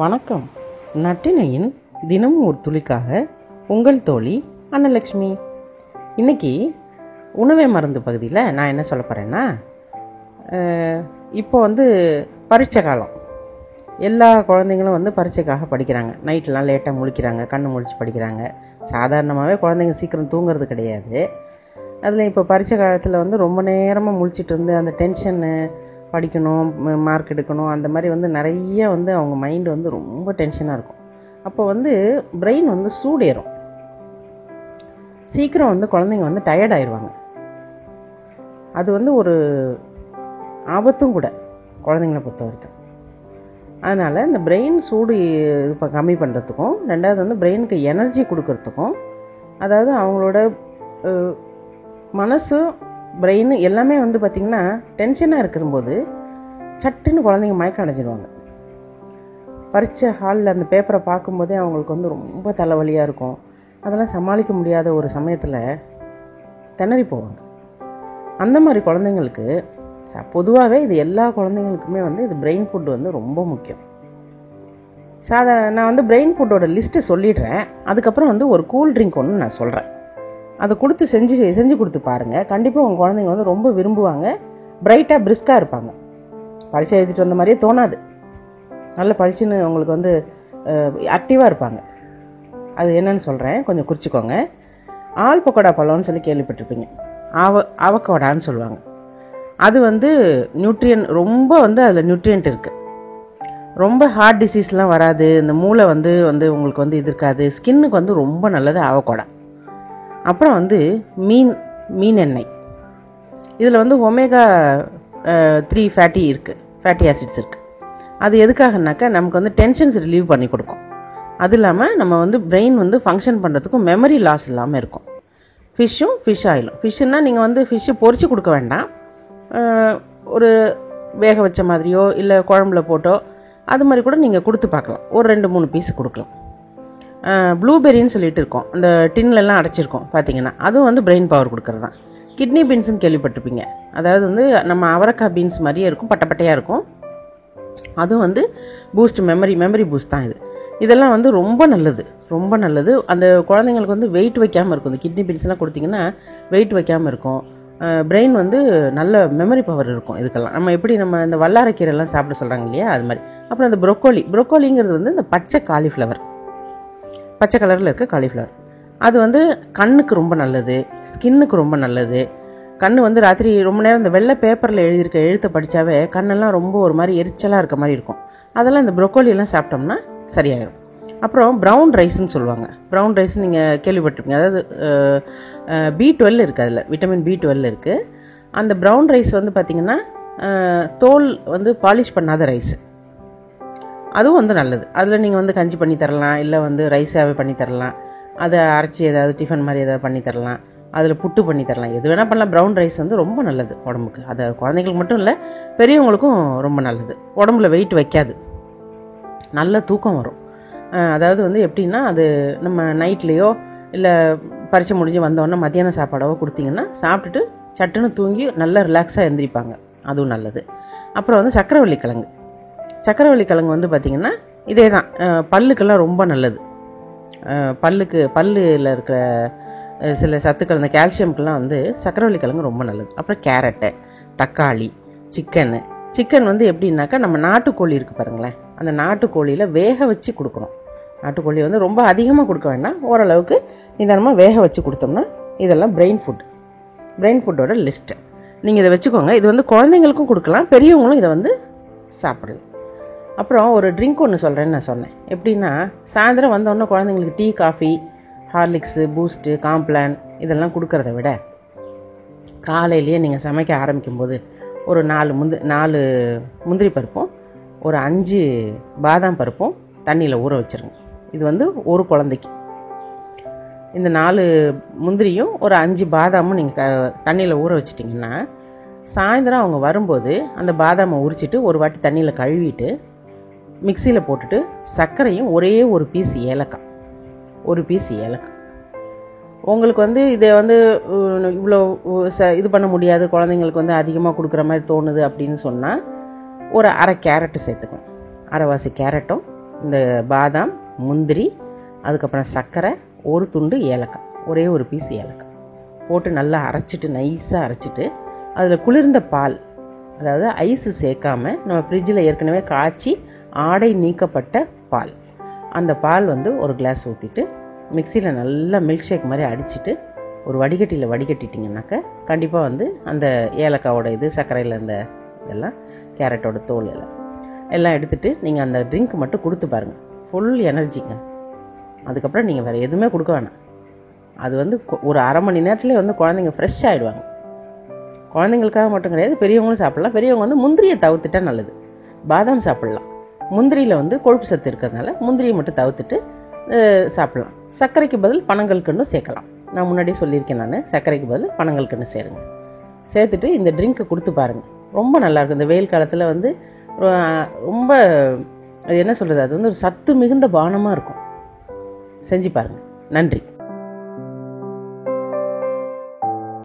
வணக்கம். நட்டினையின் தினமும் ஒரு துளிக்காக உங்கள் தோழி அன்னலக்ஷ்மி. இன்னைக்கு உணவே மருந்து பகுதியில் நான் என்ன சொல்ல போகிறேன்னா இப்போ வந்து பரீட்சை காலம். எல்லா குழந்தைங்களும் வந்து பரீட்சைக்காக படிக்கிறாங்க. நைட்லாம் லேட்டாக முழிக்கிறாங்க கண்ணு முழிச்சு படிக்கிறாங்க. சாதாரணமாகவே குழந்தைங்க சீக்கிரம் தூங்குறது கிடையாது. அதில் இப்போ பரீட்சை காலத்தில் வந்து ரொம்ப நேரமாக முழிச்சிட்டு இருந்து அந்த டென்ஷனு படிக்கணும் மார்க் எடுக்கணும் அந்த மாதிரி வந்து நிறைய வந்து அவங்க மைண்டு வந்து ரொம்ப டென்ஷனாக இருக்கும். அப்போ வந்து பிரெயின் வந்து சூடேறும். சீக்கிரம் வந்து குழந்தைங்க வந்து டயர்ட் ஆயிடுவாங்க அது வந்து ஒரு ஆபத்தும் கூட குழந்தைங்கள பொறுத்த வரைக்கும். அதனால் இந்த பிரெயின் சூடு இப்போ கம்மி பண்ணுறதுக்கும் ரெண்டாவது வந்து பிரெயினுக்கு எனர்ஜி கொடுக்கறதுக்கும் அதாவது அவங்களோட மனசும் பிரெயின் எல்லாமே வந்து பார்த்திங்கன்னா டென்ஷனாக இருக்கும்போது சட்டுன்னு குழந்தைங்க மயக்கம் அடைஞ்சிடுவாங்க பரீட்சை ஹாலில் அந்த பேப்பரை பார்க்கும்போதே அவங்களுக்கு வந்து ரொம்ப தலைவலியாக இருக்கும். அதெல்லாம் சமாளிக்க முடியாத ஒரு சமயத்தில் திணறி போவாங்க. அந்த மாதிரி குழந்தைங்களுக்கு பொதுவாகவே இது எல்லா குழந்தைங்களுக்குமே வந்து இது பிரெயின் ஃபுட் வந்து ரொம்ப முக்கியம். சாதா நான் வந்து பிரெயின் ஃபுட்டோட லிஸ்ட்டு சொல்லிடுறேன். அதுக்கப்புறம் வந்து ஒரு கூல் ட்ரிங்க் ஒன்று நான் சொல்கிறேன் அதை கொடுத்து செஞ்சு செஞ்சு கொடுத்து பாருங்கள் கண்டிப்பாக உங்கள் குழந்தைங்க வந்து ரொம்ப விரும்புவாங்க. பிரைட்டாக பிரிஸ்காக இருப்பாங்க. பரீட்சை எழுதிட்டு வந்த மாதிரியே தோணாது. நல்ல பழிச்சுன்னு உங்களுக்கு வந்து ஆக்டிவாக இருப்பாங்க. அது என்னன்னு சொல்கிறேன் கொஞ்சம் குறிச்சிக்கோங்க. ஆல் பக்கோடா பழம்னு சொல்லி கேள்விப்பட்டிருப்பீங்க. ஆவ அவக்கோடான்னு சொல்லுவாங்க. அது வந்து நியூட்ரியன் ரொம்ப வந்து அதில் நியூட்ரியன்ட் இருக்குது ரொம்ப ஹார்ட் டிசீஸ்லாம் வராது. இந்த மூளை வந்து வந்து உங்களுக்கு வந்து இது இருக்காது ஸ்கின்னுக்கு வந்து ரொம்ப நல்லது அவக்கோடா. அப்புறம் வந்து மீன் மீன் எண்ணெய். இதில் வந்து ஒமேகா த்ரீ ஃபேட்டி இருக்குது ஃபேட்டி ஆசிட்ஸ் இருக்குது அது எதுக்காகனாக்கா நமக்கு வந்து டென்ஷன்ஸ் ரிலீவ் பண்ணி கொடுக்கும். அது இல்லாமல் நம்ம வந்து பிரெயின் வந்து ஃபங்க்ஷன் பண்ணுறதுக்கும் மெமரி லாஸ் இல்லாமல் இருக்கும். ஃபிஷ்ஷும் ஃபிஷ் ஆயிலும் ஃபிஷ்ஷுன்னா நீங்கள் வந்து ஃபிஷ்ஷு பொறிச்சு கொடுக்க வேண்டாம். ஒரு வேக வச்ச மாதிரியோ இல்லை குழம்புல போட்டோ அது மாதிரி கூட நீங்கள் கொடுத்து பார்க்கலாம். ஒரு ரெண்டு மூணு பீஸ் கொடுக்கலாம். ப்ளூபெரின்னு சொல்லிட்டு இருக்கோம். அந்த டின்லெலாம் அடைச்சிருக்கோம் பார்த்தீங்கன்னா அதுவும் வந்து பிரெயின் பவர் கொடுக்குறது தான். கிட்னி பீன்ஸுன்னு கேள்விப்பட்டிருப்பீங்க. அதாவது வந்து நம்ம அவரக்காய் பீன்ஸ் மாதிரியே இருக்கும் பட்டப்பட்டையாக இருக்கும். அதுவும் வந்து பூஸ்ட் மெமரி மெமரி பூஸ்ட் தான் இது. இதெல்லாம் வந்து ரொம்ப நல்லது ரொம்ப நல்லது. அந்த குழந்தைங்களுக்கு வந்து வெயிட் வைக்காமல் இருக்கும். இந்த கிட்னி பீன்ஸ்லாம் கொடுத்தீங்கன்னா வெயிட் வைக்காமல் இருக்கும். பிரெயின் வந்து நல்ல மெமரி பவர் இருக்கும் இதுக்கெல்லாம். நம்ம எப்படி நம்ம இந்த வல்லாரக்கீரைலாம் சாப்பிட சொல்கிறாங்க இல்லையா? அது மாதிரி. அப்புறம் அந்த ப்ரொக்கோலி ப்ரொக்கோலிங்கிறது வந்து இந்த பச்சை காலிஃப்ளவர் பச்சை கலரில் இருக்க காலிஃப்ளவர் அது வந்து கண்ணுக்கு ரொம்ப நல்லது ஸ்கின்னுக்கு ரொம்ப நல்லது. கண் வந்து ராத்திரி ரொம்ப நேரம் இந்த வெள்ளை பேப்பரில் எழுதியிருக்க எழுத்தை படித்தாவே கண்ணெல்லாம் ரொம்ப ஒரு மாதிரி எரிச்சலாக இருக்க மாதிரி இருக்கும். அதெல்லாம் இந்த ப்ரொக்கோலியெல்லாம் சாப்பிட்டோம்னா சரியாயிடும் அப்புறம் ப்ரௌன் ரைஸ்ன்னு சொல்லுவாங்க. ப்ரௌன் ரைஸ் நீங்கள் கேள்விப்பட்டிருப்பீங்க. அதாவது பி டுவெல் இருக்குது அதில். விட்டமின் பி டுவெல் இருக்குது அந்த ப்ரௌன் ரைஸ் வந்து பார்த்திங்கன்னா தோல் வந்து பாலிஷ் பண்ணாத ரைஸ் அதுவும் வந்து நல்லது. அதில் நீங்கள் வந்து கஞ்சி பண்ணி தரலாம் இல்லை வந்து ரைஸாகவே பண்ணி தரலாம். அதை அரைச்சி ஏதாவது டிஃபன் மாதிரி ஏதாவது பண்ணி தரலாம். அதில் புட்டு பண்ணி தரலாம். எது வேணால் பண்ணலாம். ப்ரௌன் ரைஸ் வந்து ரொம்ப நல்லது உடம்புக்கு. அது குழந்தைங்களுக்கு மட்டும் இல்லை பெரியவங்களுக்கும் ரொம்ப நல்லது. உடம்புல வெயிட் வைக்காது. நல்ல தூக்கம் வரும். அதாவது வந்து எப்படின்னா அது நம்ம நைட்லேயோ இல்லை பரீட்சை முடிஞ்சு வந்தோடனே மத்தியான சாப்பாடோ கொடுத்தீங்கன்னா சாப்பிட்டுட்டு சட்டுன்னு தூங்கி நல்லா ரிலாக்ஸாக எழுந்திரிப்பாங்க அதுவும் நல்லது. அப்புறம் வந்து சக்கரவள்ளி கிழங்கு. சக்கரவள்ளி கிழங்கு வந்து பார்த்திங்கன்னா இதே தான் பல்லுக்கெல்லாம் ரொம்ப நல்லது. பல்லுக்கு பல்லில் இருக்கிற சில சத்துக்கள் இந்த கால்சியம்க்கெல்லாம் வந்து சக்கரவள்ளி கிழங்கு ரொம்ப நல்லது. அப்புறம் கேரட்டு தக்காளி சிக்கனு. சிக்கன் வந்து எப்படின்னாக்கா நம்ம நாட்டுக்கோழி இருக்குது பாருங்களேன். அந்த நாட்டுக்கோழியில் வேக வச்சு கொடுக்கணும். நாட்டுக்கோழி வந்து ரொம்ப அதிகமாக கொடுக்க வேண்டாம். ஓரளவுக்கு நிதானமாக வேக வச்சு கொடுத்தோம்னா இதெல்லாம் பிரெயின் ஃபுட் பிரெயின் ஃபுட்டோட லிஸ்ட்டு நீங்கள் இதை வச்சுக்கோங்க. இது வந்து குழந்தைங்களுக்கும் கொடுக்கலாம். பெரியவங்களும் இதை வந்து சாப்பிடலாம். அப்புறம் ஒரு ட்ரிங்க் ஒன்று சொல்கிறேன்னு நான் சொன்னேன். எப்படின்னா சாயந்தரம் வந்தோடனே குழந்தைங்களுக்கு tea coffee Horlicks Boost Complan இதெல்லாம் கொடுக்கறத விட காலையிலேயே நீங்கள் சமைக்க ஆரம்பிக்கும்போது ஒரு நாலு முந்து நாலு முந்திரி பருப்பும் ஒரு அஞ்சு பாதாம் பருப்பும் தண்ணியில் ஊற வச்சுருங்க. இது வந்து ஒரு குழந்தைக்கு. இந்த நாலு முந்திரியும் ஒரு அஞ்சு பாதாமும் நீங்கள் க தண்ணியில் ஊற வச்சிட்டிங்கன்னா சாயந்தரம் அவங்க வரும்போது அந்த பாதாமை உரிச்சிட்டு ஒரு வாட்டி தண்ணியில் கழுவிட்டு மிக்சியில் போட்டுட்டு சர்க்கரையும் ஒரே ஒரு பீஸ் ஏலக்காய். ஒரு பீஸ் ஏலக்காய். உங்களுக்கு வந்து இதை வந்து இவ்வளோ ச- இது பண்ண முடியாது. குழந்தைங்களுக்கு வந்து அதிகமாக கொடுக்குற மாதிரி தோணுது அப்படின்னு சொன்னால் ஒரு அரை கேரட்டு சேர்த்துக்கணும். அரைவாசி கேரட்டும் இந்த பாதாம் முந்திரி அதுக்கப்புறம் சர்க்கரை ஒரு துண்டு ஏலக்காய். ஒரே ஒரு பீஸ் ஏலக்காய். போட்டு நல்லா அரைச்சிட்டு நைஸாக அரைச்சிட்டு அதில் குளிர்ந்த பால் அதாவது ஐஸு சேர்க்காம நம்ம ஃப்ரிட்ஜில் ஏற்கனவே காய்ச்சி ஆடை நீக்கப்பட்ட பால். அந்த பால் வந்து ஒரு கிளாஸ் ஊற்றிட்டு மிக்சியில் நல்லா மில்க் ஷேக் மாதிரி அடிச்சுட்டு ஒரு வடிகட்டியில் வடிகட்டிட்டிங்கனாக்க கண்டிப்பாக வந்து அந்த ஏலக்காவோட இது சர்க்கரையில் இருந்த இதெல்லாம் கேரட்டோட தோல் எல்லாம் எல்லாம் எடுத்துட்டு நீங்கள் அந்த ட்ரிங்க் மட்டும் கொடுத்து பாருங்கள் ஃபுல் எனர்ஜிங்க அதுக்கப்புறம் நீங்கள் வேறு எதுவுமே கொடுக்க வேணாம். அது வந்து ஒரு அரை மணி நேரத்துலேயே வந்து குழந்தைங்க ஃப்ரெஷ் ஆகிடுவாங்க குழந்தைங்களுக்காக மட்டும் கிடையாது பெரியவங்களும் சாப்பிடலாம். பெரியவங்க வந்து முந்திரியை தவிர்த்துட்டா நல்லது. பாதாம் சாப்பிடலாம். முந்திரியில் வந்து கொழுப்பு சத்து இருக்கிறதுனால முந்திரியை மட்டும் தவிர்த்துட்டு சாப்பிட்லாம் சாப்பிடலாம். சர்க்கரைக்கு பதில் பனங்கல்கண்டு சேர்க்கலாம். நான் முன்னாடியே சொல்லியிருக்கேன் நான். சர்க்கரைக்கு பதில் பனங்கல்கண்டு சேருங்க. சேர்த்துட்டு இந்த ட்ரிங்க்கை கொடுத்து பாருங்கள் ரொம்ப நல்லாயிருக்கும் இந்த வெயில் காலத்தில் வந்து ரொம்ப அது என்ன சொல்கிறது அது வந்து ஒரு சத்து மிகுந்த பானமாக இருக்கும். செஞ்சு பாருங்கள் நன்றி.